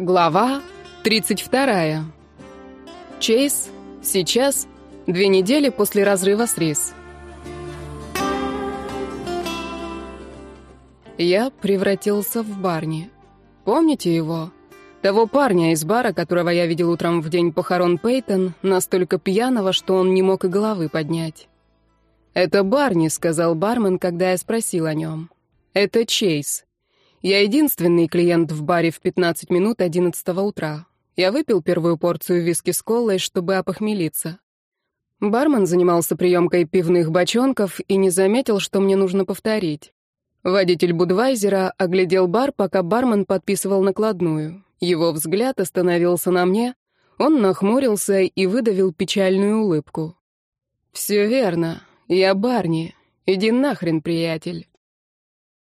Глава 32. Чейз. Сейчас. Две недели после разрыва с Рис. Я превратился в Барни. Помните его? Того парня из бара, которого я видел утром в день похорон Пейтон, настолько пьяного, что он не мог и головы поднять. «Это Барни», — сказал бармен, когда я спросил о нем. «Это Чейз. Я единственный клиент в баре в 15 минут 11 утра. Я выпил первую порцию виски с колой, чтобы опохмелиться. Бармен занимался приемкой пивных бочонков и не заметил, что мне нужно повторить. Водитель Будвайзера оглядел бар, пока бармен подписывал накладную. Его взгляд остановился на мне, он нахмурился и выдавил печальную улыбку. «Все верно. Я Барни. Иди нахрен, приятель».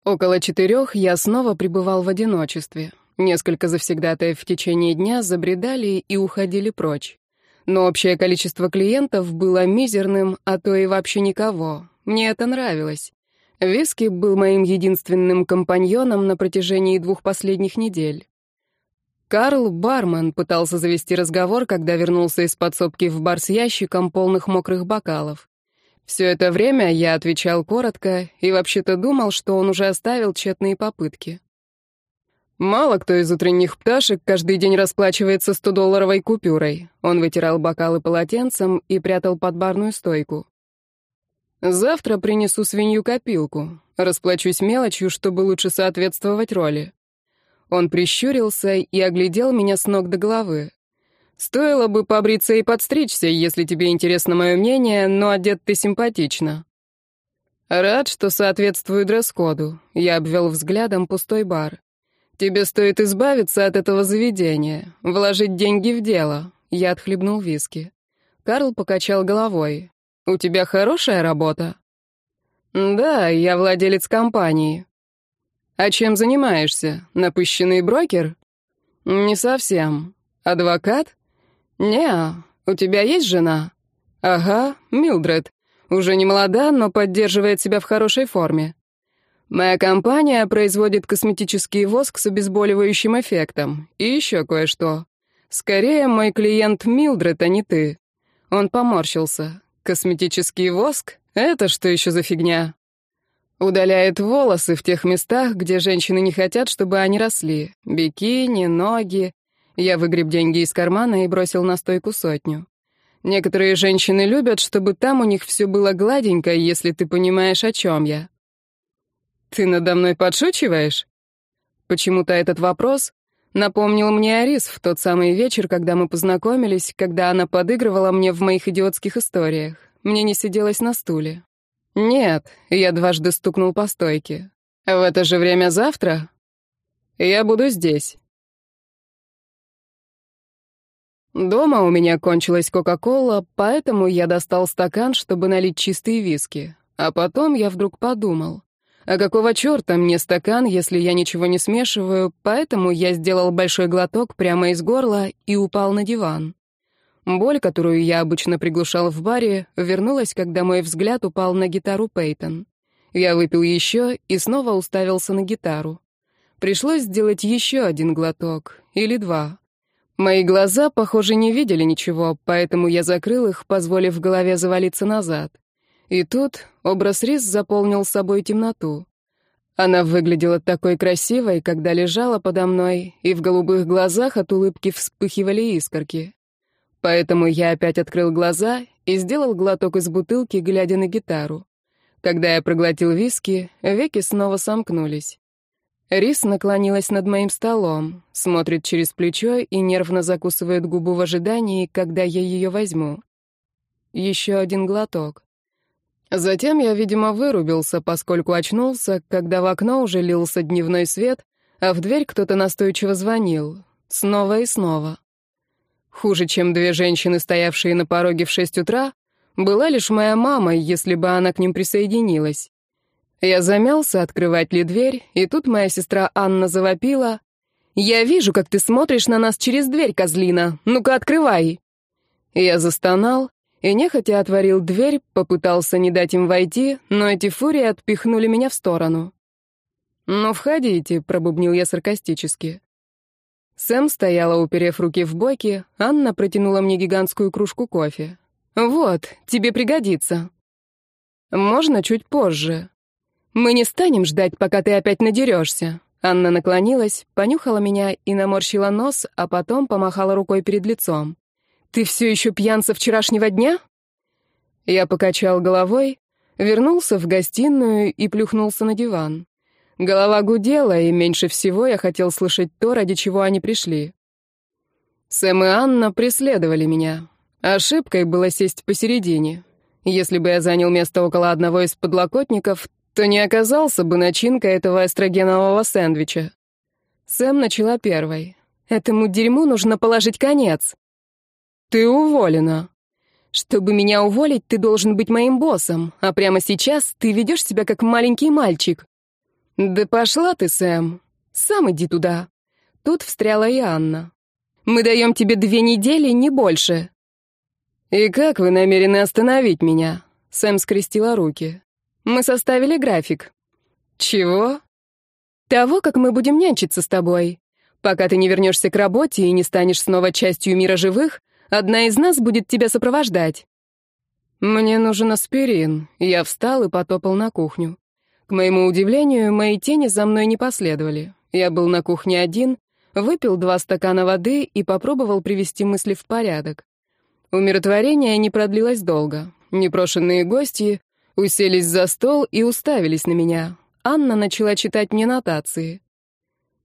Около четырех я снова пребывал в одиночестве. Несколько завсегдатаев в течение дня забредали и уходили прочь. Но общее количество клиентов было мизерным, а то и вообще никого. Мне это нравилось. Виски был моим единственным компаньоном на протяжении двух последних недель. Карл, бармен, пытался завести разговор, когда вернулся из подсобки в бар с ящиком полных мокрых бокалов. Все это время я отвечал коротко и вообще-то думал, что он уже оставил тщетные попытки. Мало кто из утренних пташек каждый день расплачивается 100-долларовой купюрой. Он вытирал бокалы полотенцем и прятал под барную стойку. Завтра принесу свинью копилку. Расплачусь мелочью, чтобы лучше соответствовать роли. Он прищурился и оглядел меня с ног до головы. Стоило бы побриться и подстричься, если тебе интересно мое мнение, но одет ты симпатично. Рад, что соответствую дресс-коду. Я обвел взглядом пустой бар. Тебе стоит избавиться от этого заведения, вложить деньги в дело. Я отхлебнул виски. Карл покачал головой. У тебя хорошая работа? Да, я владелец компании. А чем занимаешься? Напыщенный брокер? Не совсем. Адвокат? «Не, у тебя есть жена?» «Ага, Милдред. Уже не молода, но поддерживает себя в хорошей форме. Моя компания производит косметический воск с обезболивающим эффектом. И еще кое-что. Скорее, мой клиент Милдред, а не ты». Он поморщился. «Косметический воск? Это что еще за фигня?» Удаляет волосы в тех местах, где женщины не хотят, чтобы они росли. Бикини, ноги, я выгреб деньги из кармана и бросил на стойку сотню. Некоторые женщины любят, чтобы там у них все было гладенько, если ты понимаешь, о чем я. Ты надо мной подшучиваешь? Почему-то этот вопрос напомнил мне Арис в тот самый вечер, когда мы познакомились, когда она подыгрывала мне в моих идиотских историях. Мне не сиделось на стуле. «Нет», — я дважды стукнул по стойке. «В это же время завтра?» «Я буду здесь». Дома у меня кончилась Кока-Кола, поэтому я достал стакан, чтобы налить чистые виски. А потом я вдруг подумал, а какого черта мне стакан, если я ничего не смешиваю, поэтому я сделал большой глоток прямо из горла и упал на диван. Боль, которую я обычно приглушал в баре, вернулась, когда мой взгляд упал на гитару Пейтон. Я выпил еще и снова уставился на гитару. Пришлось сделать еще один глоток, или два, Мои глаза, похоже, не видели ничего, поэтому я закрыл их, позволив голове завалиться назад. И тут образ рис заполнил собой темноту. Она выглядела такой красивой, когда лежала подо мной, и в голубых глазах от улыбки вспыхивали искорки. Поэтому я опять открыл глаза и сделал глоток из бутылки, глядя на гитару. Когда я проглотил виски, веки снова сомкнулись. Рис наклонилась над моим столом, смотрит через плечо и нервно закусывает губу в ожидании, когда я ее возьму. Еще один глоток. Затем я, видимо, вырубился, поскольку очнулся, когда в окно уже лился дневной свет, а в дверь кто-то настойчиво звонил. Снова и снова. Хуже, чем две женщины, стоявшие на пороге в шесть утра, была лишь моя мама, если бы она к ним присоединилась. Я замялся, открывать ли дверь, и тут моя сестра Анна завопила. «Я вижу, как ты смотришь на нас через дверь, козлина. Ну-ка, открывай!» Я застонал и нехотя отворил дверь, попытался не дать им войти, но эти фурии отпихнули меня в сторону. «Ну, входите», — пробубнил я саркастически. Сэм стояла, уперев руки в боки, Анна протянула мне гигантскую кружку кофе. «Вот, тебе пригодится». «Можно чуть позже?» Мы не станем ждать, пока ты опять надерешься. Анна наклонилась, понюхала меня и наморщила нос, а потом помахала рукой перед лицом. Ты все еще пьян со вчерашнего дня? Я покачал головой, вернулся в гостиную и плюхнулся на диван. Голова гудела, и меньше всего я хотел слышать то, ради чего они пришли. Сэм и Анна преследовали меня. Ошибкой было сесть посередине. Если бы я занял место около одного из подлокотников, то не оказался бы начинка этого эстрогенового сэндвича. Сэм начала первой. Этому дерьму нужно положить конец. Ты уволена. Чтобы меня уволить, ты должен быть моим боссом, а прямо сейчас ты ведешь себя как маленький мальчик. Да пошла ты, Сэм. Сам иди туда. Тут встряла и Анна. Мы даем тебе две недели, не больше. И как вы намерены остановить меня? Сэм скрестила руки. Мы составили график. Чего? Того, как мы будем нянчиться с тобой. Пока ты не вернешься к работе и не станешь снова частью мира живых, одна из нас будет тебя сопровождать. Мне нужен аспирин. Я встал и потопал на кухню. К моему удивлению, мои тени за мной не последовали. Я был на кухне один, выпил два стакана воды и попробовал привести мысли в порядок. Умиротворение не продлилось долго. Непрошенные гости уселись за стол и уставились на меня. Анна начала читать мне нотации.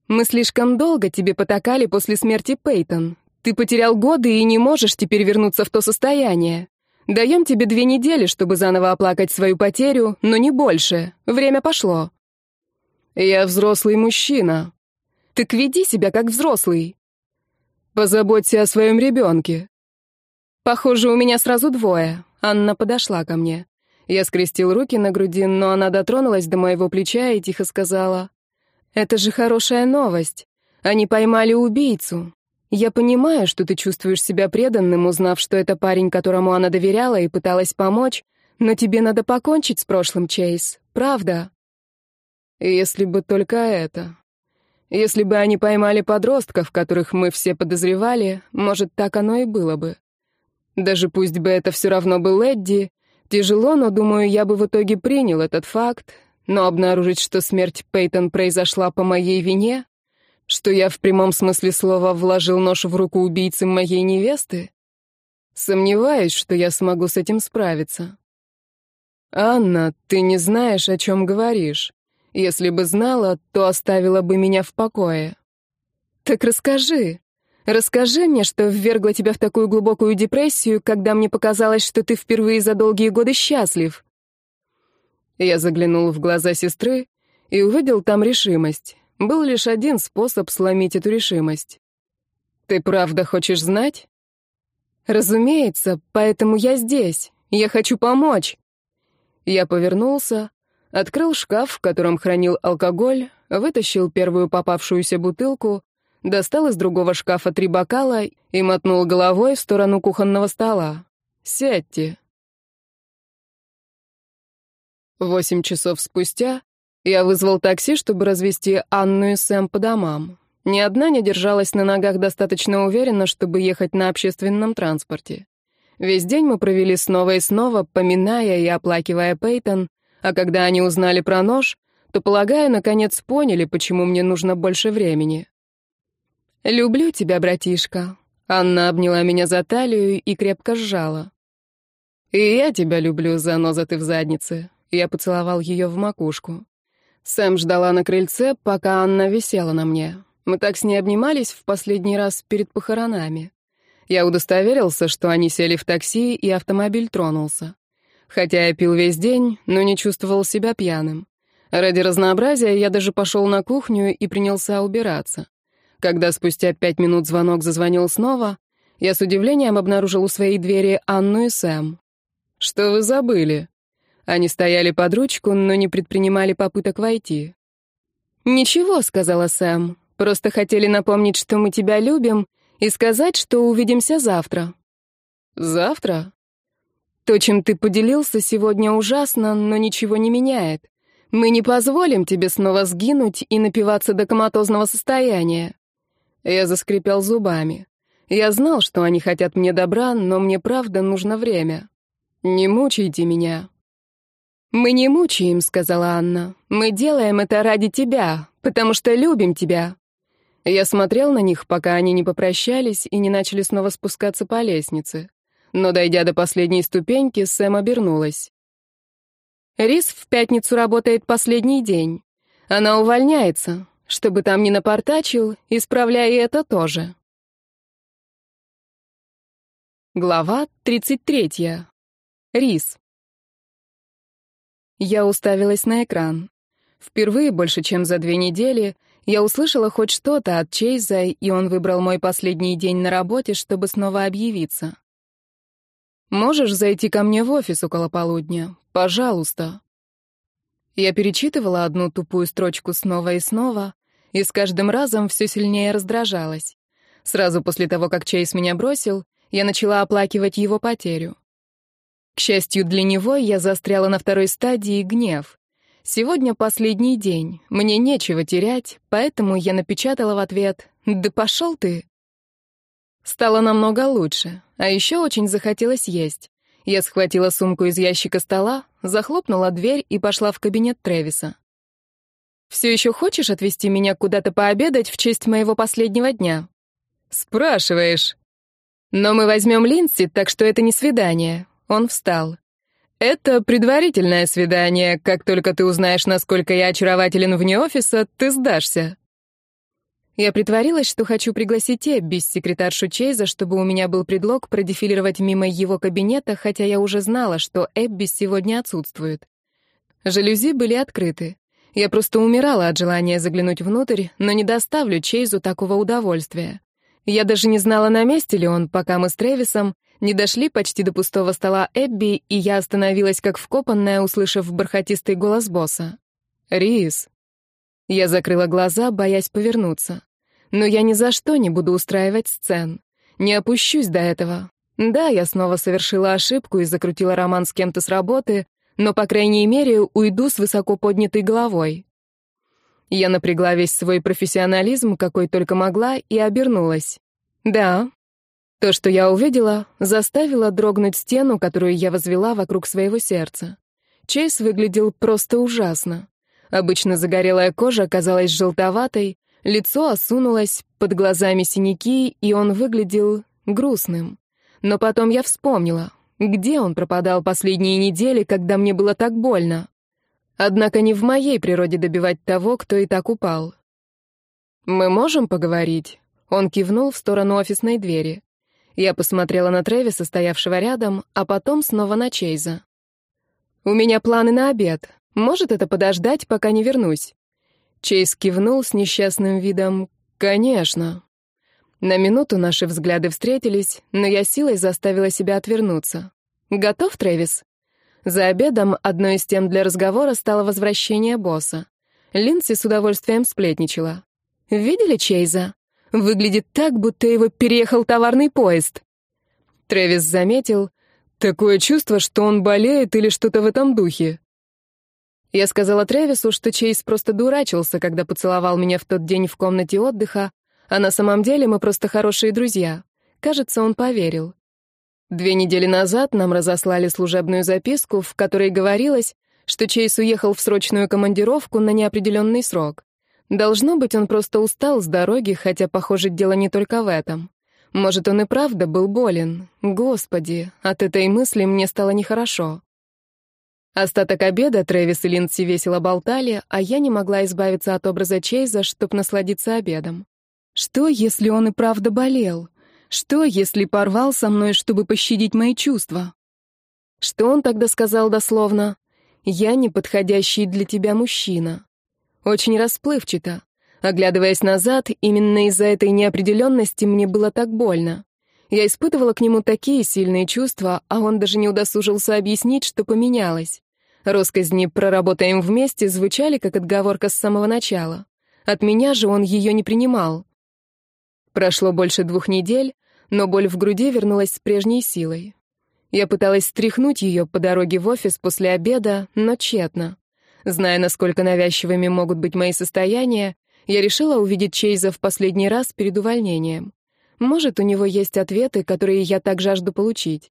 «Мы слишком долго тебе потакали после смерти Пейтон. Ты потерял годы и не можешь теперь вернуться в то состояние. Даем тебе две недели, чтобы заново оплакать свою потерю, но не больше. Время пошло». «Я взрослый мужчина». «Так веди себя как взрослый». «Позаботься о своем ребенке». «Похоже, у меня сразу двое». Анна подошла ко мне. Я скрестил руки на груди, но она дотронулась до моего плеча и тихо сказала. «Это же хорошая новость. Они поймали убийцу. Я понимаю, что ты чувствуешь себя преданным, узнав, что это парень, которому она доверяла и пыталась помочь, но тебе надо покончить с прошлым, Чейз. Правда?» «Если бы только это», если бы они поймали подростков, которых мы все подозревали, может, так оно и было бы. Даже пусть бы это все равно был Эдди, Тяжело, но, думаю, я бы в итоге принял этот факт, но обнаружить, что смерть Пейтон произошла по моей вине, что я в прямом смысле слова вложил нож в руку убийцы моей невесты, сомневаюсь, что я смогу с этим справиться. «Анна, ты не знаешь, о чем говоришь. Если бы знала, то оставила бы меня в покое». «Так расскажи». Расскажи мне, что ввергло тебя в такую глубокую депрессию, когда мне показалось, что ты впервые за долгие годы счастлив. Я заглянул в глаза сестры и увидел там решимость. Был лишь один способ сломить эту решимость. Ты правда хочешь знать? Разумеется, поэтому я здесь. Я хочу помочь. Я повернулся, открыл шкаф, в котором хранил алкоголь, вытащил первую попавшуюся бутылку достал из другого шкафа три бокала и мотнул головой в сторону кухонного стола. «Сядьте». Восемь часов спустя я вызвал такси, чтобы развести Анну и Сэм по домам. Ни одна не держалась на ногах достаточно уверенно, чтобы ехать на общественном транспорте. Весь день мы провели снова и снова, поминая и оплакивая Пейтон, а когда они узнали про нож, то, полагаю, наконец поняли, почему мне нужно больше времени. «Люблю тебя, братишка». Анна обняла меня за талию и крепко сжала. «И я тебя люблю, заноза ты в заднице». Я поцеловал ее в макушку. Сэм ждала на крыльце, пока Анна висела на мне. Мы так с ней обнимались в последний раз перед похоронами. Я удостоверился, что они сели в такси, и автомобиль тронулся. Хотя я пил весь день, но не чувствовал себя пьяным. Ради разнообразия я даже пошел на кухню и принялся убираться. Когда спустя пять минут звонок зазвонил снова, я с удивлением обнаружил у своей двери Анну и Сэм. «Что вы забыли?» Они стояли под ручку, но не предпринимали попыток войти. «Ничего», — сказала Сэм. «Просто хотели напомнить, что мы тебя любим, и сказать, что увидимся завтра». «Завтра?» «То, чем ты поделился, сегодня ужасно, но ничего не меняет. Мы не позволим тебе снова сгинуть и напиваться до коматозного состояния». Я заскрипел зубами. Я знал, что они хотят мне добра, но мне правда нужно время. Не мучайте меня. «Мы не мучаем», — сказала Анна. «Мы делаем это ради тебя, потому что любим тебя». Я смотрел на них, пока они не попрощались и не начали снова спускаться по лестнице. Но, дойдя до последней ступеньки, Сэм обернулась. «Рис в пятницу работает последний день. Она увольняется чтобы там не напортачил, исправляй это тоже. Глава 33. Рис. Я уставилась на экран. Впервые больше, чем за две недели, я услышала хоть что-то от Чейза, и он выбрал мой последний день на работе, чтобы снова объявиться. «Можешь зайти ко мне в офис около полудня? Пожалуйста». Я перечитывала одну тупую строчку снова и снова, и с каждым разом все сильнее раздражалась. Сразу после того, как Чейз меня бросил, я начала оплакивать его потерю. К счастью для него, я застряла на второй стадии гнев. Сегодня последний день, мне нечего терять, поэтому я напечатала в ответ «Да пошел ты!». Стало намного лучше, а еще очень захотелось есть. Я схватила сумку из ящика стола, захлопнула дверь и пошла в кабинет Трэвиса. Все еще хочешь отвезти меня куда-то пообедать в честь моего последнего дня? Спрашиваешь. Но мы возьмем Линси, так что это не свидание. Он встал. Это предварительное свидание. Как только ты узнаешь, насколько я очарователен вне офиса, ты сдашься. Я притворилась, что хочу пригласить Эбби, секретаршу Чейза, чтобы у меня был предлог продефилировать мимо его кабинета, хотя я уже знала, что Эбби сегодня отсутствует. Жалюзи были открыты. Я просто умирала от желания заглянуть внутрь, но не доставлю Чейзу такого удовольствия. Я даже не знала, на месте ли он, пока мы с Тревисом не дошли почти до пустого стола Эбби, и я остановилась как вкопанная, услышав бархатистый голос босса. «Рис». Я закрыла глаза, боясь повернуться. Но я ни за что не буду устраивать сцен. Не опущусь до этого. Да, я снова совершила ошибку и закрутила роман с кем-то с работы, но, по крайней мере, уйду с высоко поднятой головой. Я напрягла весь свой профессионализм, какой только могла, и обернулась. Да. То, что я увидела, заставило дрогнуть стену, которую я возвела вокруг своего сердца. Чейз выглядел просто ужасно. Обычно загорелая кожа оказалась желтоватой, лицо осунулось, под глазами синяки, и он выглядел грустным. Но потом я вспомнила. Где он пропадал последние недели, когда мне было так больно? Однако не в моей природе добивать того, кто и так упал. «Мы можем поговорить?» Он кивнул в сторону офисной двери. Я посмотрела на Трэвиса, стоявшего рядом, а потом снова на Чейза. «У меня планы на обед. Может это подождать, пока не вернусь?» Чейз кивнул с несчастным видом. «Конечно». На минуту наши взгляды встретились, но я силой заставила себя отвернуться. «Готов, Трэвис?» За обедом одной из тем для разговора стало возвращение босса. Линси с удовольствием сплетничала. «Видели Чейза? Выглядит так, будто его переехал товарный поезд». Трэвис заметил. «Такое чувство, что он болеет или что-то в этом духе». Я сказала Трэвису, что Чейз просто дурачился, когда поцеловал меня в тот день в комнате отдыха, а на самом деле мы просто хорошие друзья. Кажется, он поверил. Две недели назад нам разослали служебную записку, в которой говорилось, что Чейз уехал в срочную командировку на неопределенный срок. Должно быть, он просто устал с дороги, хотя, похоже, дело не только в этом. Может, он и правда был болен. Господи, от этой мысли мне стало нехорошо. Остаток обеда Трэвис и Линдси весело болтали, а я не могла избавиться от образа Чейза, чтобы насладиться обедом. Что, если он и правда болел? Что, если порвал со мной, чтобы пощадить мои чувства? Что он тогда сказал дословно? «Я неподходящий для тебя мужчина». Очень расплывчато. Оглядываясь назад, именно из-за этой неопределенности мне было так больно. Я испытывала к нему такие сильные чувства, а он даже не удосужился объяснить, что поменялось. Росказни «проработаем вместе» звучали как отговорка с самого начала. От меня же он ее не принимал. Прошло больше двух недель, но боль в груди вернулась с прежней силой. Я пыталась стряхнуть ее по дороге в офис после обеда, но тщетно. Зная, насколько навязчивыми могут быть мои состояния, я решила увидеть Чейза в последний раз перед увольнением. Может, у него есть ответы, которые я так жажду получить.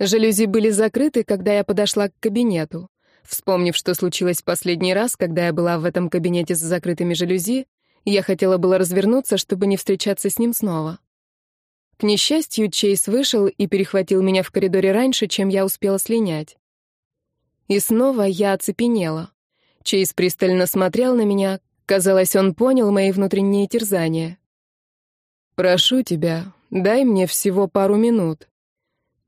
Жалюзи были закрыты, когда я подошла к кабинету. Вспомнив, что случилось последний раз, когда я была в этом кабинете с закрытыми жалюзи, я хотела было развернуться, чтобы не встречаться с ним снова. К несчастью, Чейз вышел и перехватил меня в коридоре раньше, чем я успела слинять. И снова я оцепенела. Чейз пристально смотрел на меня. Казалось, он понял мои внутренние терзания. «Прошу тебя, дай мне всего пару минут».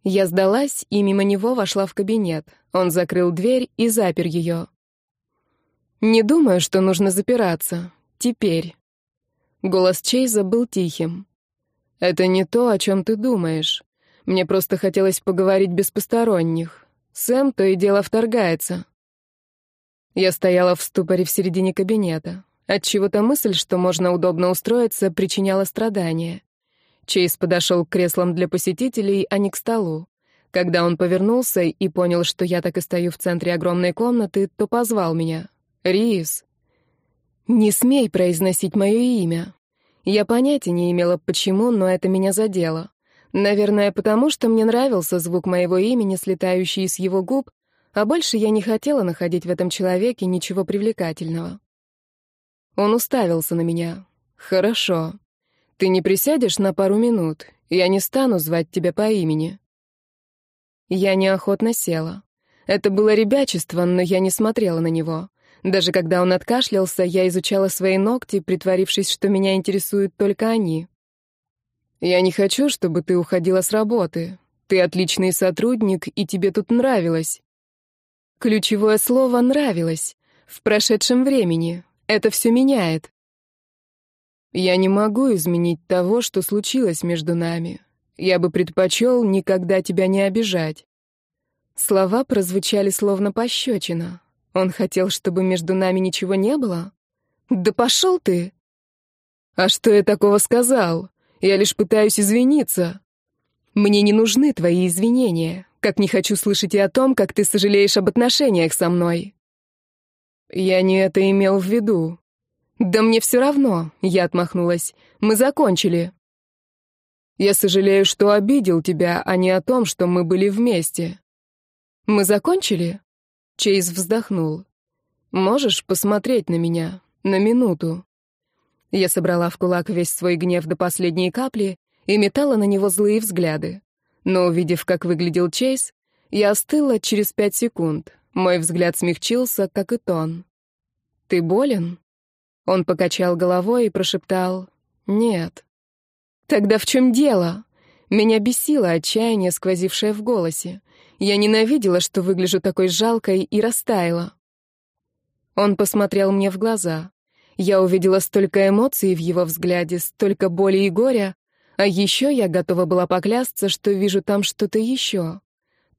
Я сдалась и мимо него вошла в кабинет. Он закрыл дверь и запер ее. «Не думаю, что нужно запираться. Теперь. Голос Чейза был тихим. Это не то, о чем ты думаешь. Мне просто хотелось поговорить без посторонних. Сэм то и дело вторгается. Я стояла в ступоре в середине кабинета. Отчего-то мысль, что можно удобно устроиться, причиняла страдания. Чейз подошел к креслам для посетителей, а не к столу. Когда он повернулся и понял, что я так и стою в центре огромной комнаты, то позвал меня. «Рис!» Не смей произносить мое имя. Я понятия не имела, почему, но это меня задело. Наверное, потому что мне нравился звук моего имени, слетающий с его губ, а больше я не хотела находить в этом человеке ничего привлекательного. Он уставился на меня. «Хорошо. Ты не присядешь на пару минут. Я не стану звать тебя по имени». Я неохотно села. Это было ребячество, но я не смотрела на него. Даже когда он откашлялся, я изучала свои ногти, притворившись, что меня интересуют только они. «Я не хочу, чтобы ты уходила с работы. Ты отличный сотрудник, и тебе тут нравилось». Ключевое слово «нравилось» в прошедшем времени. Это все меняет. Я не могу изменить того, что случилось между нами. Я бы предпочел никогда тебя не обижать. Слова прозвучали словно пощечина. Он хотел, чтобы между нами ничего не было? Да пошел ты! А что я такого сказал? Я лишь пытаюсь извиниться. Мне не нужны твои извинения, как не хочу слышать и о том, как ты сожалеешь об отношениях со мной. Я не это имел в виду. Да мне все равно, я отмахнулась. Мы закончили. Я сожалею, что обидел тебя, а не о том, что мы были вместе. Мы закончили? Чейз вздохнул. «Можешь посмотреть на меня? На минуту?» Я собрала в кулак весь свой гнев до последней капли и метала на него злые взгляды. Но увидев, как выглядел Чейз, я остыла через пять секунд. Мой взгляд смягчился, как и тон. «Ты болен?» Он покачал головой и прошептал «Нет». «Тогда в чем дело?» Меня бесило отчаяние, сквозившее в голосе. Я ненавидела, что выгляжу такой жалкой, и растаяла. Он посмотрел мне в глаза. Я увидела столько эмоций в его взгляде, столько боли и горя, а еще я готова была поклясться, что вижу там что-то еще.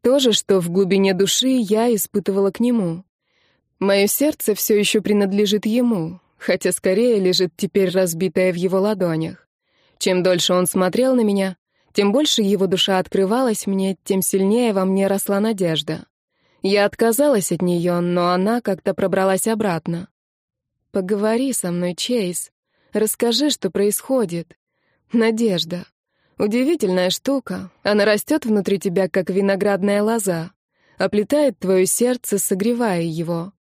То же, что в глубине души я испытывала к нему. Мое сердце все еще принадлежит ему, хотя скорее лежит теперь разбитое в его ладонях. Чем дольше он смотрел на меня, тем больше его душа открывалась мне, тем сильнее во мне росла надежда. Я отказалась от нее, но она как-то пробралась обратно. «Поговори со мной, Чейз. Расскажи, что происходит. Надежда. Удивительная штука. Она растет внутри тебя, как виноградная лоза. Оплетает твое сердце, согревая его.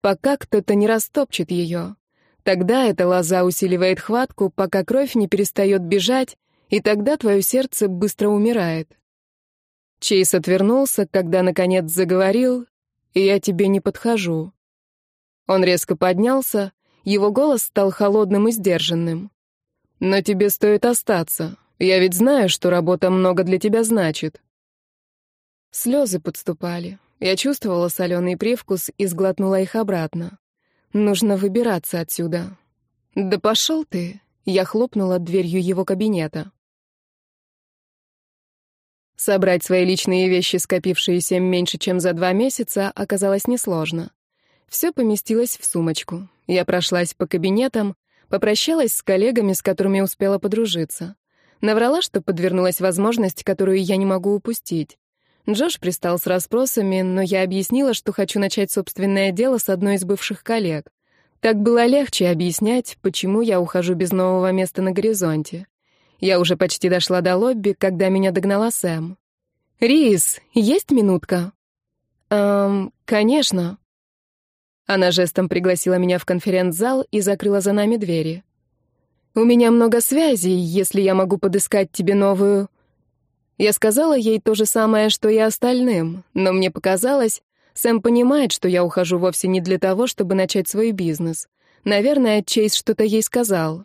Пока кто-то не растопчет ее. Тогда эта лоза усиливает хватку, пока кровь не перестает бежать, и тогда твое сердце быстро умирает. Чейз отвернулся, когда, наконец, заговорил, и «Я тебе не подхожу». Он резко поднялся, его голос стал холодным и сдержанным. «Но тебе стоит остаться. Я ведь знаю, что работа много для тебя значит». Слезы подступали. Я чувствовала соленый привкус и сглотнула их обратно. Нужно выбираться отсюда. «Да пошел ты!» — я хлопнула дверью его кабинета. Собрать свои личные вещи, скопившиеся меньше, чем за два месяца, оказалось несложно. Все поместилось в сумочку. Я прошлась по кабинетам, попрощалась с коллегами, с которыми успела подружиться. Наврала, что подвернулась возможность, которую я не могу упустить. Джош пристал с расспросами, но я объяснила, что хочу начать собственное дело с одной из бывших коллег. Так было легче объяснять, почему я ухожу без нового места на горизонте. Я уже почти дошла до лобби, когда меня догнала Сэм. «Рис, есть минутка?» «Эм, конечно». Она жестом пригласила меня в конференц-зал и закрыла за нами двери. «У меня много связей, если я могу подыскать тебе новую...» Я сказала ей то же самое, что и остальным, но мне показалось, Сэм понимает, что я ухожу вовсе не для того, чтобы начать свой бизнес. Наверное, Чейз что-то ей сказал.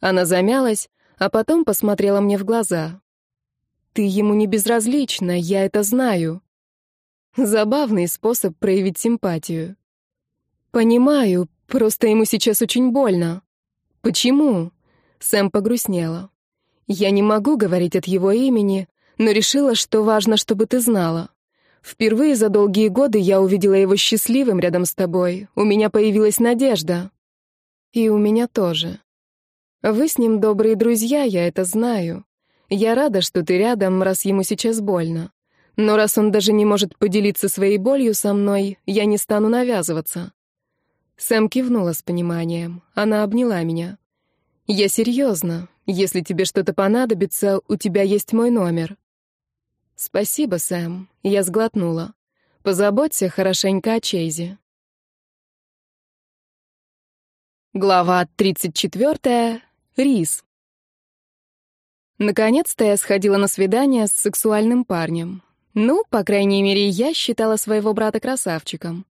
Она замялась, а потом посмотрела мне в глаза. «Ты ему не безразлична, я это знаю». Забавный способ проявить симпатию. «Понимаю, просто ему сейчас очень больно». «Почему?» Сэм погрустнела. «Я не могу говорить от его имени, но решила, что важно, чтобы ты знала. Впервые за долгие годы я увидела его счастливым рядом с тобой. У меня появилась надежда». «И у меня тоже». Вы с ним добрые друзья, я это знаю. Я рада, что ты рядом, раз ему сейчас больно. Но раз он даже не может поделиться своей болью со мной, я не стану навязываться». Сэм кивнула с пониманием. Она обняла меня. «Я серьезно. Если тебе что-то понадобится, у тебя есть мой номер». «Спасибо, Сэм». Я сглотнула. «Позаботься хорошенько о Чейзе». Глава 34. Рис. Наконец-то я сходила на свидание с сексуальным парнем. Ну, по крайней мере, я считала своего брата красавчиком.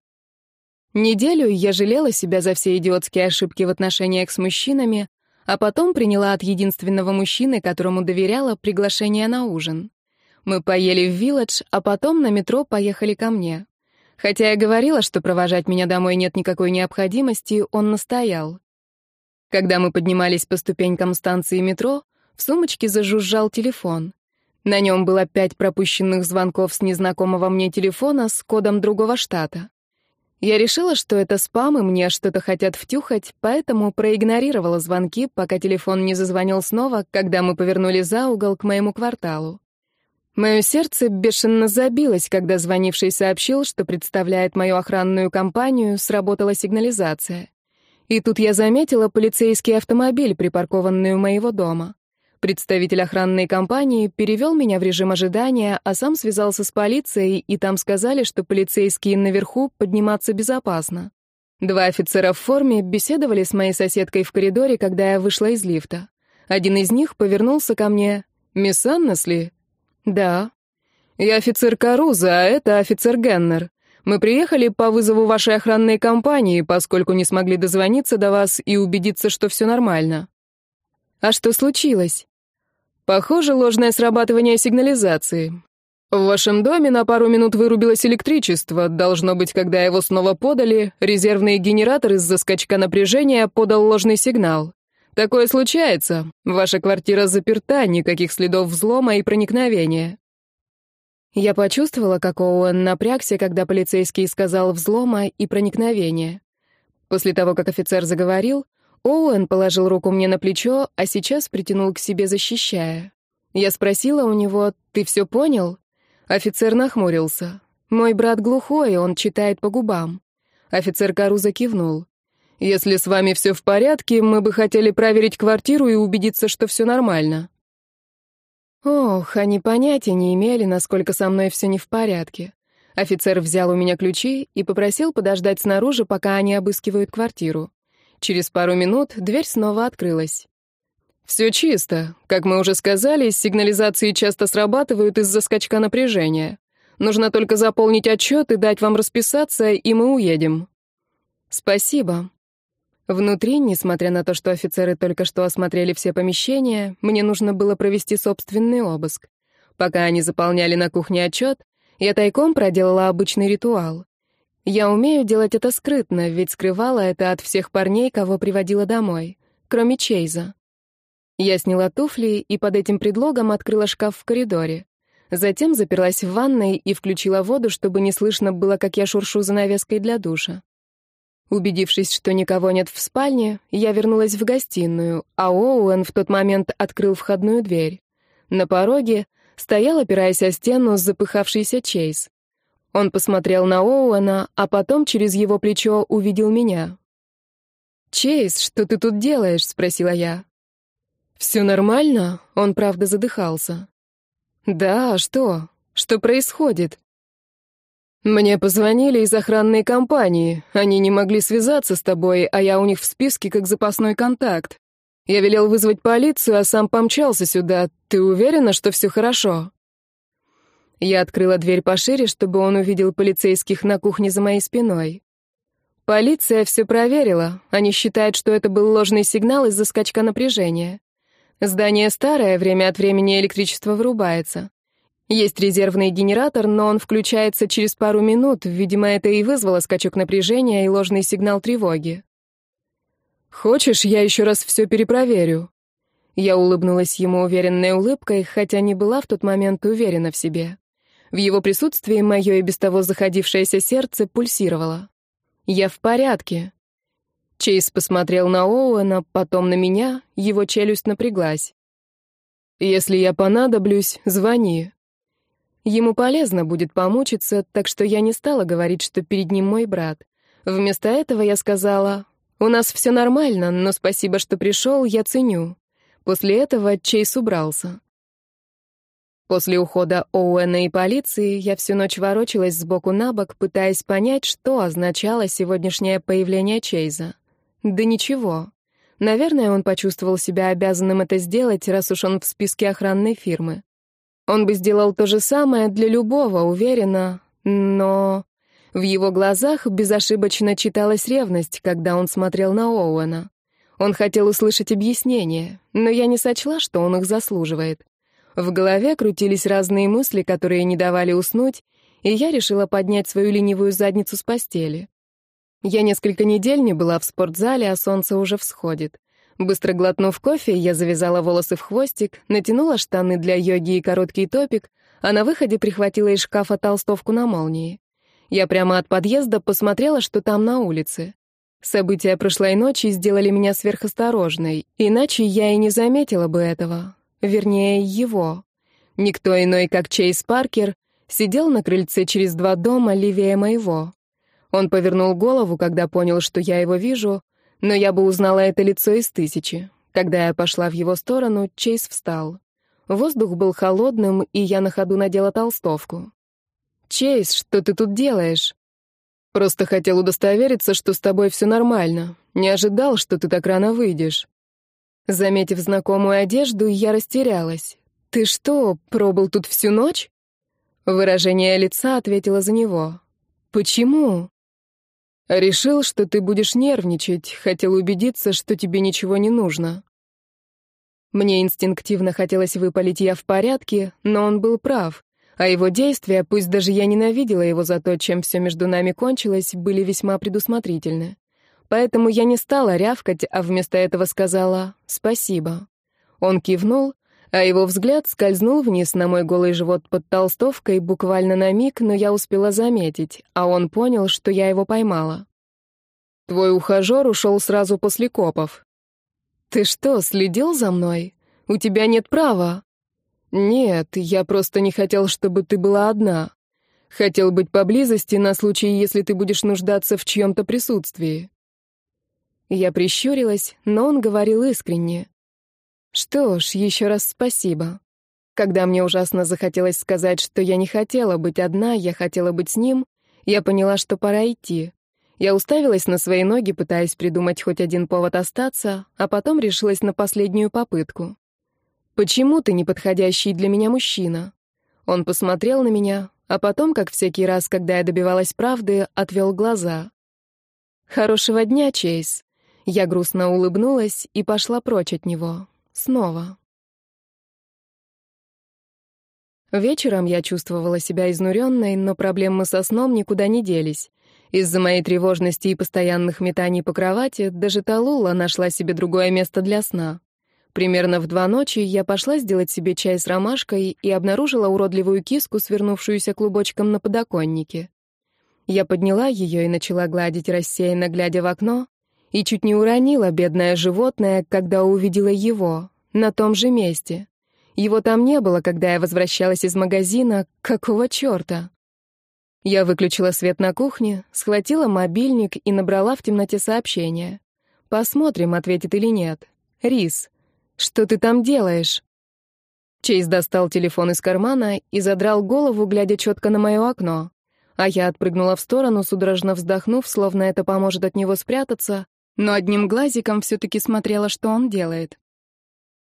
Неделю я жалела себя за все идиотские ошибки в отношениях с мужчинами, а потом приняла от единственного мужчины, которому доверяла, приглашение на ужин. Мы поели в Вилледж, а потом на метро поехали ко мне. Хотя я говорила, что провожать меня домой нет никакой необходимости, он настоял. Когда мы поднимались по ступенькам станции метро, в сумочке зажужжал телефон. На нем было пять пропущенных звонков с незнакомого мне телефона с кодом другого штата. Я решила, что это спам, и мне что-то хотят втюхать, поэтому проигнорировала звонки, пока телефон не зазвонил снова, когда мы повернули за угол к моему кварталу. Мое сердце бешено забилось, когда звонивший сообщил, что представляет мою охранную компанию, сработала сигнализация. И тут я заметила полицейский автомобиль, припаркованный у моего дома. Представитель охранной компании перевел меня в режим ожидания, а сам связался с полицией, и там сказали, что полицейские наверху подниматься безопасно. Два офицера в форме беседовали с моей соседкой в коридоре, когда я вышла из лифта. Один из них повернулся ко мне. «Мисс Аннесли?» «Да». «Я офицер Каруза, а это офицер Геннер». Мы приехали по вызову вашей охранной компании, поскольку не смогли дозвониться до вас и убедиться, что все нормально. А что случилось? Похоже, ложное срабатывание сигнализации. В вашем доме на пару минут вырубилось электричество. Должно быть, когда его снова подали, резервный генератор из-за скачка напряжения подал ложный сигнал. Такое случается. Ваша квартира заперта, никаких следов взлома и проникновения. Я почувствовала, как Оуэн напрягся, когда полицейский сказал «взлома» и «проникновение». После того, как офицер заговорил, Оуэн положил руку мне на плечо, а сейчас притянул к себе, защищая. Я спросила у него «Ты все понял?» Офицер нахмурился. «Мой брат глухой, он читает по губам». Офицер Каруза кивнул. «Если с вами все в порядке, мы бы хотели проверить квартиру и убедиться, что все нормально». Ох, они понятия не имели, насколько со мной все не в порядке. Офицер взял у меня ключи и попросил подождать снаружи, пока они обыскивают квартиру. Через пару минут дверь снова открылась. «Все чисто. Как мы уже сказали, сигнализации часто срабатывают из-за скачка напряжения. Нужно только заполнить отчет и дать вам расписаться, и мы уедем». «Спасибо. Внутри, несмотря на то, что офицеры только что осмотрели все помещения, мне нужно было провести собственный обыск. Пока они заполняли на кухне отчет, я тайком проделала обычный ритуал. Я умею делать это скрытно, ведь скрывала это от всех парней, кого приводила домой, кроме Чейза. Я сняла туфли и под этим предлогом открыла шкаф в коридоре. Затем заперлась в ванной и включила воду, чтобы не слышно было, как я шуршу занавеской для душа. Убедившись, что никого нет в спальне, я вернулась в гостиную, а Оуэн в тот момент открыл входную дверь. На пороге стоял, опираясь о стену, запыхавшийся Чейз. Он посмотрел на Оуэна, а потом через его плечо увидел меня. «Чейз, что ты тут делаешь?» — спросила я. «Все нормально?» — он, правда, задыхался. «Да, А что? Что происходит?» Мне позвонили из охранной компании. Они не могли связаться с тобой, а я у них в списке как запасной контакт. Я велел вызвать полицию, а сам помчался сюда. Ты уверена, что все хорошо?» Я открыла дверь пошире, чтобы он увидел полицейских на кухне за моей спиной. Полиция все проверила. Они считают, что это был ложный сигнал из-за скачка напряжения. Здание старое, время от времени электричество вырубается. Есть резервный генератор, но он включается через пару минут. Видимо, это и вызвало скачок напряжения и ложный сигнал тревоги. «Хочешь, я еще раз все перепроверю?» Я улыбнулась ему уверенной улыбкой, хотя не была в тот момент уверена в себе. В его присутствии мое и без того заходившееся сердце пульсировало. «Я в порядке». Чейз посмотрел на Оуэна, потом на меня, его челюсть напряглась. «Если я понадоблюсь, звони», Ему полезно будет помучиться, так что я не стала говорить, что перед ним мой брат. Вместо этого я сказала, «У нас все нормально, но спасибо, что пришел, я ценю». После этого Чейз убрался. После ухода Оуэна и полиции я всю ночь ворочалась сбоку на бок, пытаясь понять, что означало сегодняшнее появление Чейза. Да ничего. Наверное, он почувствовал себя обязанным это сделать, раз уж он в списке охранной фирмы. Он бы сделал то же самое для любого, уверена, но... В его глазах безошибочно читалась ревность, когда он смотрел на Оуэна. Он хотел услышать объяснение, но я не сочла, что он их заслуживает. В голове крутились разные мысли, которые не давали уснуть, и я решила поднять свою ленивую задницу с постели. Я несколько недель не была в спортзале, а солнце уже всходит. Быстро глотнув кофе, я завязала волосы в хвостик, натянула штаны для йоги и короткий топик, а на выходе прихватила из шкафа толстовку на молнии. Я прямо от подъезда посмотрела, что там на улице. События прошлой ночи сделали меня сверхосторожной, иначе я и не заметила бы этого. Вернее, его. Никто иной, как Чейз Паркер, сидел на крыльце через два дома левее моего. Он повернул голову, когда понял, что я его вижу — но я бы узнала это лицо из тысячи. Когда я пошла в его сторону, Чейз встал. Воздух был холодным, и я на ходу надела толстовку. «Чейз, что ты тут делаешь?» «Просто хотел удостовериться, что с тобой все нормально. Не ожидал, что ты так рано выйдешь». Заметив знакомую одежду, я растерялась. «Ты что, пробыл тут всю ночь?» Выражение лица ответило за него. «Почему?» Решил, что ты будешь нервничать, хотел убедиться, что тебе ничего не нужно. Мне инстинктивно хотелось выпалить я в порядке, но он был прав, а его действия, пусть даже я ненавидела его за то, чем все между нами кончилось, были весьма предусмотрительны. Поэтому я не стала рявкать, а вместо этого сказала «спасибо». Он кивнул, а его взгляд скользнул вниз на мой голый живот под толстовкой буквально на миг, но я успела заметить, а он понял, что я его поймала. «Твой ухажер ушел сразу после копов». «Ты что, следил за мной? У тебя нет права». «Нет, я просто не хотел, чтобы ты была одна. Хотел быть поблизости на случай, если ты будешь нуждаться в чьем-то присутствии». Я прищурилась, но он говорил искренне. Что ж, еще раз спасибо. Когда мне ужасно захотелось сказать, что я не хотела быть одна, я хотела быть с ним, я поняла, что пора идти. Я уставилась на свои ноги, пытаясь придумать хоть один повод остаться, а потом решилась на последнюю попытку. «Почему ты неподходящий для меня мужчина?» Он посмотрел на меня, а потом, как всякий раз, когда я добивалась правды, отвел глаза. «Хорошего дня, Чейз». Я грустно улыбнулась и пошла прочь от него снова. Вечером я чувствовала себя изнуренной, но проблемы со сном никуда не делись. Из-за моей тревожности и постоянных метаний по кровати даже Талула нашла себе другое место для сна. Примерно в два ночи я пошла сделать себе чай с ромашкой и обнаружила уродливую киску, свернувшуюся клубочком на подоконнике. Я подняла ее и начала гладить рассеянно, глядя в окно, и чуть не уронила бедное животное, когда увидела его, на том же месте. Его там не было, когда я возвращалась из магазина. Какого чёрта? Я выключила свет на кухне, схватила мобильник и набрала в темноте сообщение. «Посмотрим, ответит или нет. Рис, что ты там делаешь?» Чейз достал телефон из кармана и задрал голову, глядя четко на моё окно. А я отпрыгнула в сторону, судорожно вздохнув, словно это поможет от него спрятаться, но одним глазиком все-таки смотрела, что он делает.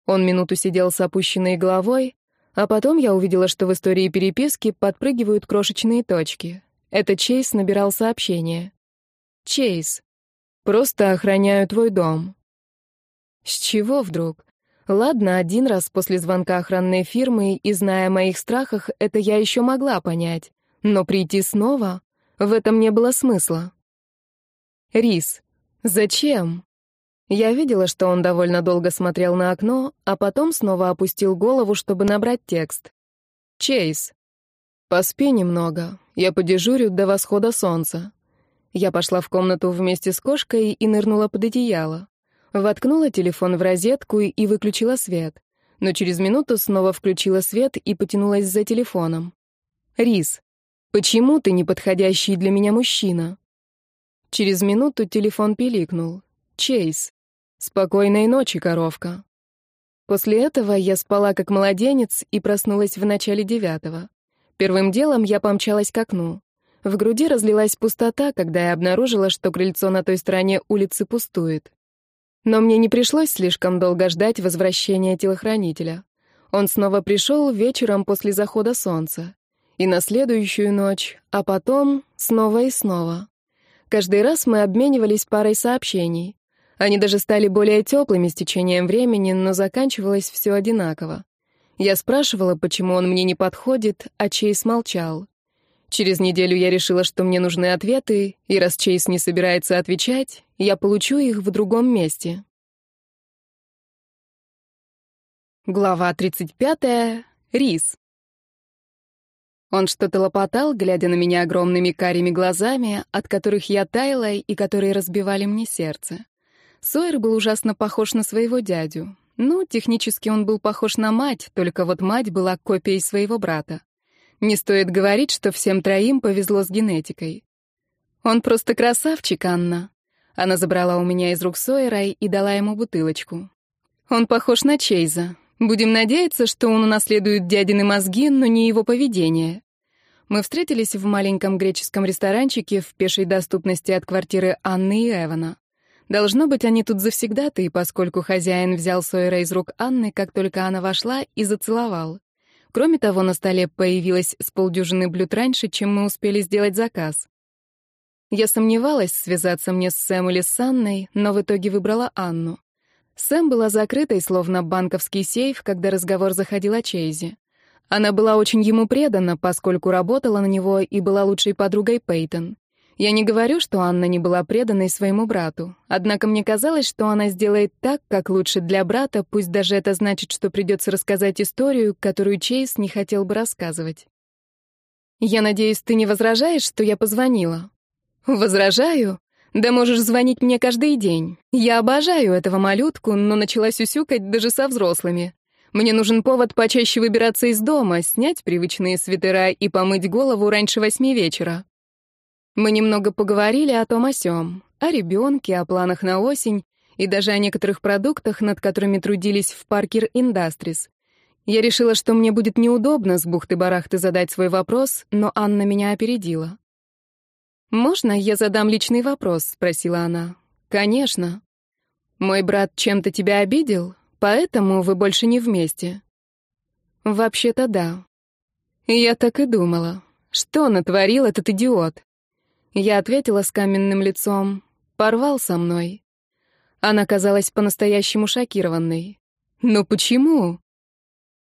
Он минуту сидел с опущенной головой, а потом я увидела, что в истории переписки подпрыгивают крошечные точки. Это Чейз набирал сообщение. «Чейз, просто охраняю твой дом». С чего вдруг? Ладно, один раз после звонка охранной фирмы и зная о моих страхах, это я еще могла понять. Но прийти снова? В этом не было смысла. Рис. «Зачем?» Я видела, что он довольно долго смотрел на окно, а потом снова опустил голову, чтобы набрать текст. «Чейз, поспи немного, я подежурю до восхода солнца». Я пошла в комнату вместе с кошкой и нырнула под одеяло. Воткнула телефон в розетку и выключила свет. Но через минуту снова включила свет и потянулась за телефоном. «Рис, почему ты неподходящий для меня мужчина?» Через минуту телефон пиликнул. Чейз. Спокойной ночи, коровка. После этого я спала как младенец и проснулась в начале девятого. Первым делом я помчалась к окну. В груди разлилась пустота, когда я обнаружила, что крыльцо на той стороне улицы пустует. Но мне не пришлось слишком долго ждать возвращения телохранителя. Он снова пришел вечером после захода солнца. И на следующую ночь, а потом снова и снова. Каждый раз мы обменивались парой сообщений. Они даже стали более теплыми с течением времени, но заканчивалось все одинаково. Я спрашивала, почему он мне не подходит, а Чейз молчал. Через неделю я решила, что мне нужны ответы, и раз Чейз не собирается отвечать, я получу их в другом месте. Глава 35. Рис. Он что-то лопотал, глядя на меня огромными карими глазами, от которых я таяла и которые разбивали мне сердце. Сойер был ужасно похож на своего дядю. Ну, технически он был похож на мать, только вот мать была копией своего брата. Не стоит говорить, что всем троим повезло с генетикой. Он просто красавчик, Анна. Она забрала у меня из рук Сойера и дала ему бутылочку. Он похож на Чейза. Будем надеяться, что он унаследует дядины мозги, но не его поведение. Мы встретились в маленьком греческом ресторанчике в пешей доступности от квартиры Анны и Эвана. Должно быть, они тут завсегдаты, поскольку хозяин взял Сойера из рук Анны, как только она вошла, и зацеловал. Кроме того, на столе появилось с полдюжины блюд раньше, чем мы успели сделать заказ. Я сомневалась, связаться мне с Сэм или с Анной, но в итоге выбрала Анну. Сэм была закрытой, словно банковский сейф, когда разговор заходил о Чейзе. Она была очень ему предана, поскольку работала на него и была лучшей подругой Пейтон. Я не говорю, что Анна не была преданной своему брату, однако мне казалось, что она сделает так, как лучше для брата, пусть даже это значит, что придется рассказать историю, которую Чейз не хотел бы рассказывать. «Я надеюсь, ты не возражаешь, что я позвонила?» «Возражаю? Да можешь звонить мне каждый день. Я обожаю этого малютку, но начала сюсюкать даже со взрослыми. Мне нужен повод почаще выбираться из дома, снять привычные свитера и помыть голову раньше восьми вечера. Мы немного поговорили о том о сём, о ребёнке, о планах на осень и даже о некоторых продуктах, над которыми трудились в Паркер Industries. Я решила, что мне будет неудобно с бухты-барахты задать свой вопрос, но Анна меня опередила. «Можно я задам личный вопрос?» — спросила она. «Конечно. Мой брат чем-то тебя обидел? Поэтому вы больше не вместе. Вообще-то да. Я так и думала. Что натворил этот идиот? Я ответила с каменным лицом. Порвал со мной. Она казалась по-настоящему шокированной. Но ну почему?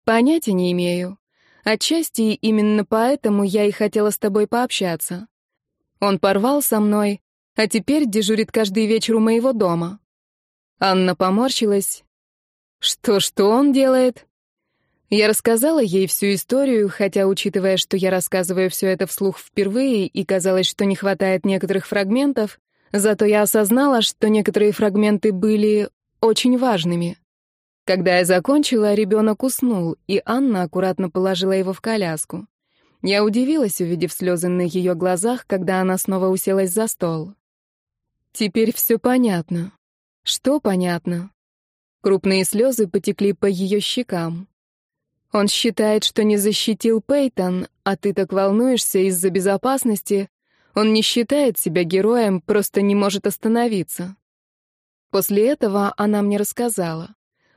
Понятия не имею. Отчасти именно поэтому я и хотела с тобой пообщаться. Он порвал со мной, а теперь дежурит каждый вечер у моего дома. Анна поморщилась, «Что, что он делает?» Я рассказала ей всю историю, хотя, учитывая, что я рассказываю все это вслух впервые и казалось, что не хватает некоторых фрагментов, зато я осознала, что некоторые фрагменты были очень важными. Когда я закончила, ребёнок уснул, и Анна аккуратно положила его в коляску. Я удивилась, увидев слёзы на её глазах, когда она снова уселась за стол. Теперь всё понятно. Что понятно? Крупные слезы потекли по ее щекам. Он считает, что не защитил Пейтон, а ты так волнуешься из-за безопасности. Он не считает себя героем, просто не может остановиться. После этого она мне рассказала.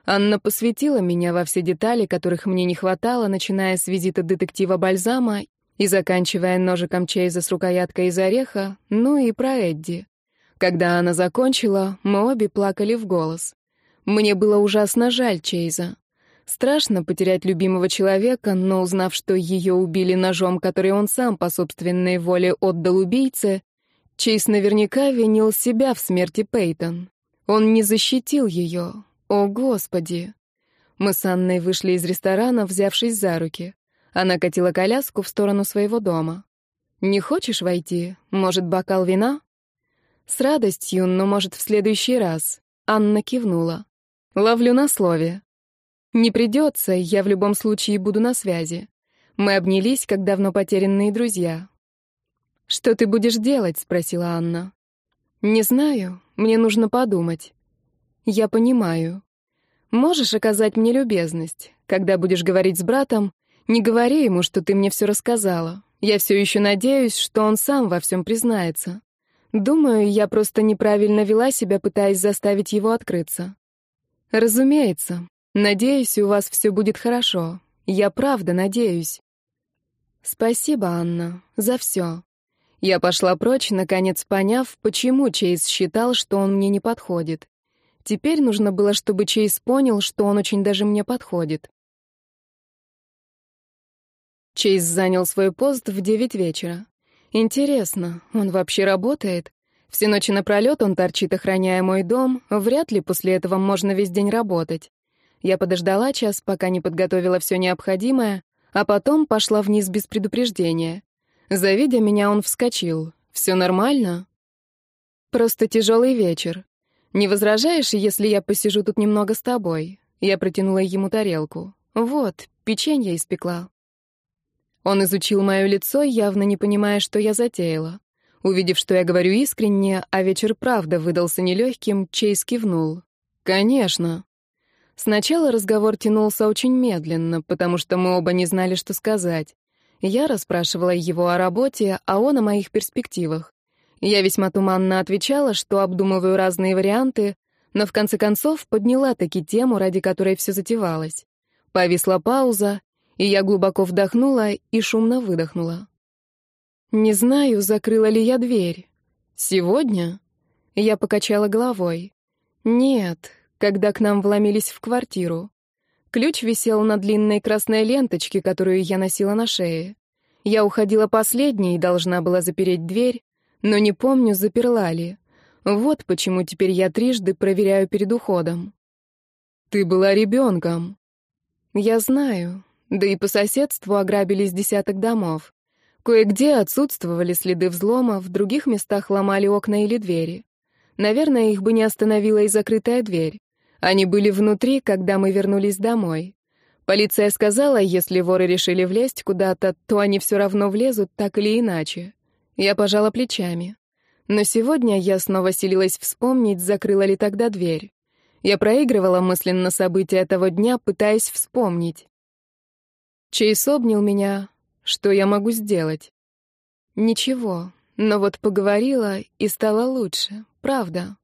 Анна посвятила меня во все детали, которых мне не хватало, начиная с визита детектива Бальзама и заканчивая ножиком Чейза с рукояткой из ореха, ну и про Эдди. Когда она закончила, мы обе плакали в голос. Мне было ужасно жаль Чейза. Страшно потерять любимого человека, но узнав, что ее убили ножом, который он сам по собственной воле отдал убийце, Чейз наверняка винил себя в смерти Пейтон. Он не защитил ее. О, Господи! Мы с Анной вышли из ресторана, взявшись за руки. Она катила коляску в сторону своего дома. «Не хочешь войти? Может, бокал вина?» «С радостью, но, может, в следующий раз». Анна кивнула. Ловлю на слове. Не придется, я в любом случае буду на связи. Мы обнялись, как давно потерянные друзья. «Что ты будешь делать?» — спросила Анна. «Не знаю. Мне нужно подумать». «Я понимаю. Можешь оказать мне любезность. Когда будешь говорить с братом, не говори ему, что ты мне все рассказала. Я все еще надеюсь, что он сам во всем признается. Думаю, я просто неправильно вела себя, пытаясь заставить его открыться. Разумеется. Надеюсь, у вас все будет хорошо. Я правда надеюсь. Спасибо, Анна, за все. Я пошла прочь, наконец поняв, почему Чейз считал, что он мне не подходит. Теперь нужно было, чтобы Чейз понял, что он очень даже мне подходит. Чейз занял свой пост в девять вечера. Интересно, он вообще работает? Все ночи напролет он торчит, охраняя мой дом. Вряд ли после этого можно весь день работать. Я подождала час, пока не подготовила все необходимое, а потом пошла вниз без предупреждения. Завидя меня, он вскочил. «Все нормально?» «Просто тяжелый вечер. Не возражаешь, если я посижу тут немного с тобой?» Я протянула ему тарелку. «Вот, печенье испекла». Он изучил моё лицо, явно не понимая, что я затеяла. Увидев, что я говорю искренне, а вечер правда выдался нелегким, Чейз кивнул. «Конечно». Сначала разговор тянулся очень медленно, потому что мы оба не знали, что сказать. Я расспрашивала его о работе, а он о моих перспективах. Я весьма туманно отвечала, что обдумываю разные варианты, но в конце концов подняла таки тему, ради которой все затевалось. Повисла пауза, и я глубоко вдохнула и шумно выдохнула. Не знаю, закрыла ли я дверь. Сегодня? Я покачала головой. Нет, когда к нам вломились в квартиру. Ключ висел на длинной красной ленточке, которую я носила на шее. Я уходила последней и должна была запереть дверь, но не помню, заперла ли. Вот почему теперь я трижды проверяю перед уходом. Ты была ребенком. Я знаю. Да Кое-где отсутствовали следы взлома, в других местах ломали окна или двери. Наверное, их бы не остановила и закрытая дверь. Они были внутри, когда мы вернулись домой. Полиция сказала, если воры решили влезть куда-то, то они все равно влезут, так или иначе. Я пожала плечами. Но сегодня я снова силилась вспомнить, закрыла ли тогда дверь. Я проигрывала мысленно события того дня, пытаясь вспомнить. Чейз обнял меня, что я могу сделать? Ничего, но вот поговорила и стало лучше, правда.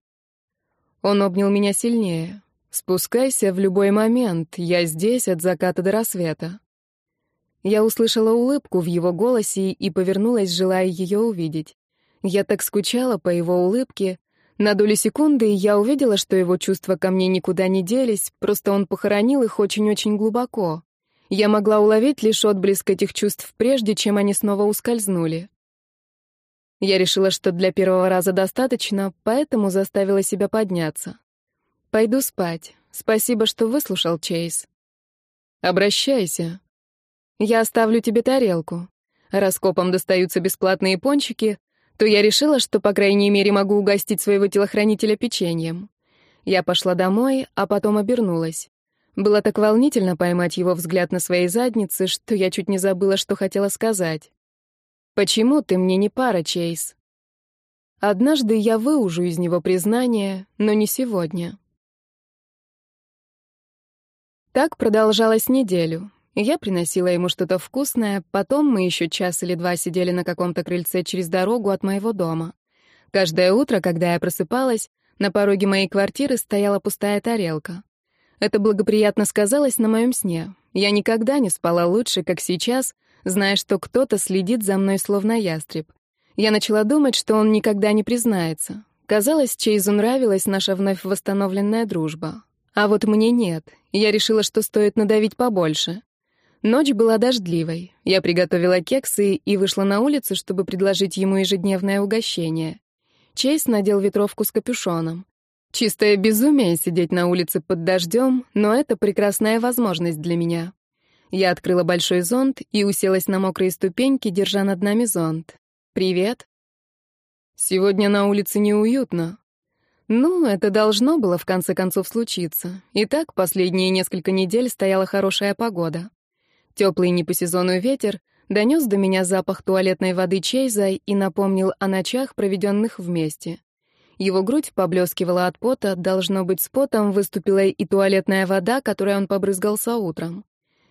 Он обнял меня сильнее. «Спускайся в любой момент, я здесь от заката до рассвета». Я услышала улыбку в его голосе и повернулась, желая ее увидеть. Я так скучала по его улыбке. На долю секунды я увидела, что его чувства ко мне никуда не делись, просто он похоронил их очень-очень глубоко. Я могла уловить лишь отблеск этих чувств прежде, чем они снова ускользнули. Я решила, что для первого раза достаточно, поэтому заставила себя подняться. «Пойду спать. Спасибо, что выслушал, Чейз». «Обращайся. Я оставлю тебе тарелку. Раскопом достаются бесплатные пончики, то я решила, что, по крайней мере, могу угостить своего телохранителя печеньем. Я пошла домой, а потом обернулась. Было так волнительно поймать его взгляд на своей заднице, что я чуть не забыла, что хотела сказать. «Почему ты мне не пара, Чейз?» «Однажды я выужу из него признание, но не сегодня». Так продолжалось неделю. Я приносила ему что-то вкусное, потом мы еще час или два сидели на каком-то крыльце через дорогу от моего дома. Каждое утро, когда я просыпалась, на пороге моей квартиры стояла пустая тарелка. Это благоприятно сказалось на моем сне. Я никогда не спала лучше, как сейчас, зная, что кто-то следит за мной словно ястреб. Я начала думать, что он никогда не признается. Казалось, Чейзу нравилась наша вновь восстановленная дружба. А вот мне нет. Я решила, что стоит надавить побольше. Ночь была дождливой. Я приготовила кексы и вышла на улицу, чтобы предложить ему ежедневное угощение. Чейз надел ветровку с капюшоном. Чистое безумие сидеть на улице под дождем, но это прекрасная возможность для меня. Я открыла большой зонт и уселась на мокрые ступеньки, держа над нами зонт. «Привет». «Сегодня на улице неуютно». Ну, это должно было в конце концов случиться. И так последние несколько недель стояла хорошая погода. Теплый не по сезону ветер донес до меня запах туалетной воды Чейза и напомнил о ночах, проведенных вместе — его грудь поблескивала от пота, должно быть, с потом выступила и туалетная вода, которой он побрызгался утром.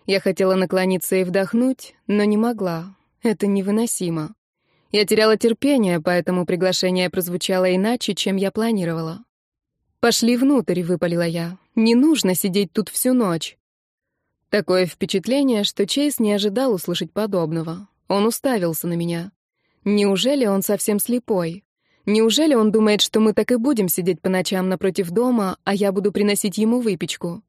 Я хотела наклониться и вдохнуть, но не могла. Это невыносимо. Я теряла терпение, поэтому приглашение прозвучало иначе, чем я планировала. «Пошли внутрь», — выпалила я. «Не нужно сидеть тут всю ночь». Такое впечатление, что Чейз не ожидал услышать подобного. Он уставился на меня. Неужели он совсем слепой? Неужели он думает, что мы так и будем сидеть по ночам напротив дома, а я буду приносить ему выпечку?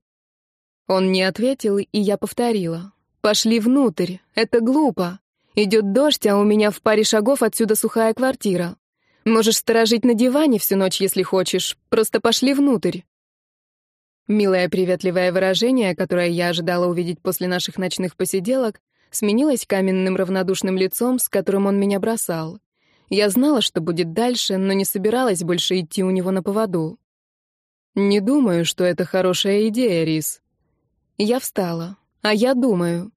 Он не ответил, и я повторила. «Пошли внутрь. Это глупо. Идет дождь, а у меня в паре шагов отсюда сухая квартира. Можешь сторожить на диване всю ночь, если хочешь. Просто пошли внутрь». Милое приветливое выражение, которое я ожидала увидеть после наших ночных посиделок, сменилось каменным равнодушным лицом, с которым он меня бросал. Я знала, что будет дальше, но не собиралась больше идти у него на поводу. «Не думаю, что это хорошая идея, Рис». Я встала. «А я думаю».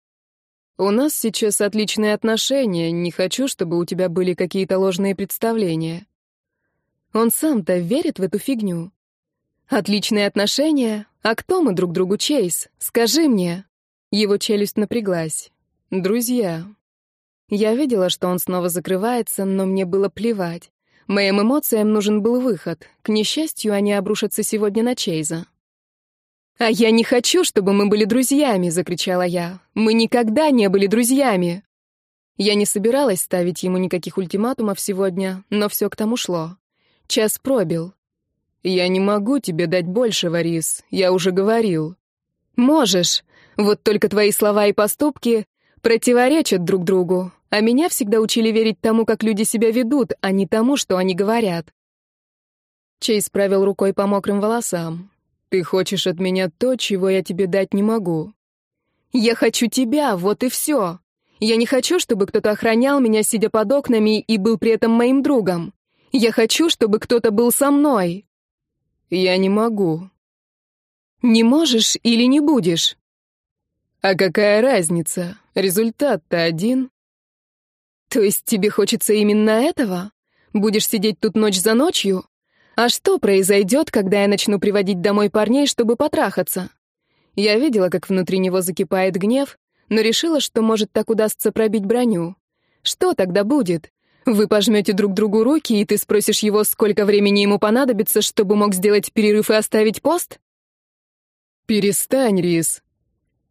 «У нас сейчас отличные отношения, не хочу, чтобы у тебя были какие-то ложные представления». Он сам-то верит в эту фигню. «Отличные отношения? А кто мы друг другу, Чейз? Скажи мне». Его челюсть напряглась. «Друзья, я видела, что он снова закрывается, но мне было плевать. Моим эмоциям нужен был выход. К несчастью, они обрушатся сегодня на Чейза. «А я не хочу, чтобы мы были друзьями!» — закричала я. «Мы никогда не были друзьями!» Я не собиралась ставить ему никаких ультиматумов сегодня, но все к тому шло. Час пробил. «Я не могу тебе дать больше, Варис, я уже говорил». «Можешь. Вот только твои слова и поступки противоречат друг другу. А меня всегда учили верить тому, как люди себя ведут, а не тому, что они говорят. Чейз правил рукой по мокрым волосам. «Ты хочешь от меня то, чего я тебе дать не могу». «Я хочу тебя, вот и все. Я не хочу, чтобы кто-то охранял меня, сидя под окнами, и был при этом моим другом. Я хочу, чтобы кто-то был со мной». «Я не могу». «Не можешь или не будешь?» «А какая разница? Результат-то один». То есть тебе хочется именно этого? Будешь сидеть тут ночь за ночью? А что произойдет, когда я начну приводить домой парней, чтобы потрахаться? Я видела, как внутри него закипает гнев, но решила, что может так удастся пробить броню. Что тогда будет? Вы пожмете друг другу руки, и ты спросишь его, сколько времени ему понадобится, чтобы мог сделать перерыв и оставить пост? Перестань, Рис.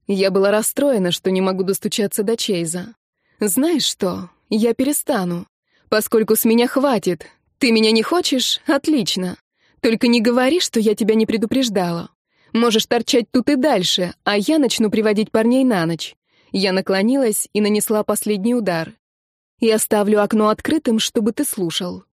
Я была расстроена, что не могу достучаться до Чейза. Знаешь что? я перестану. Поскольку с меня хватит. Ты меня не хочешь? Отлично. Только не говори, что я тебя не предупреждала. Можешь торчать тут и дальше, а я начну приводить парней на ночь. Я наклонилась и нанесла последний удар. Я оставлю окно открытым, чтобы ты слушал.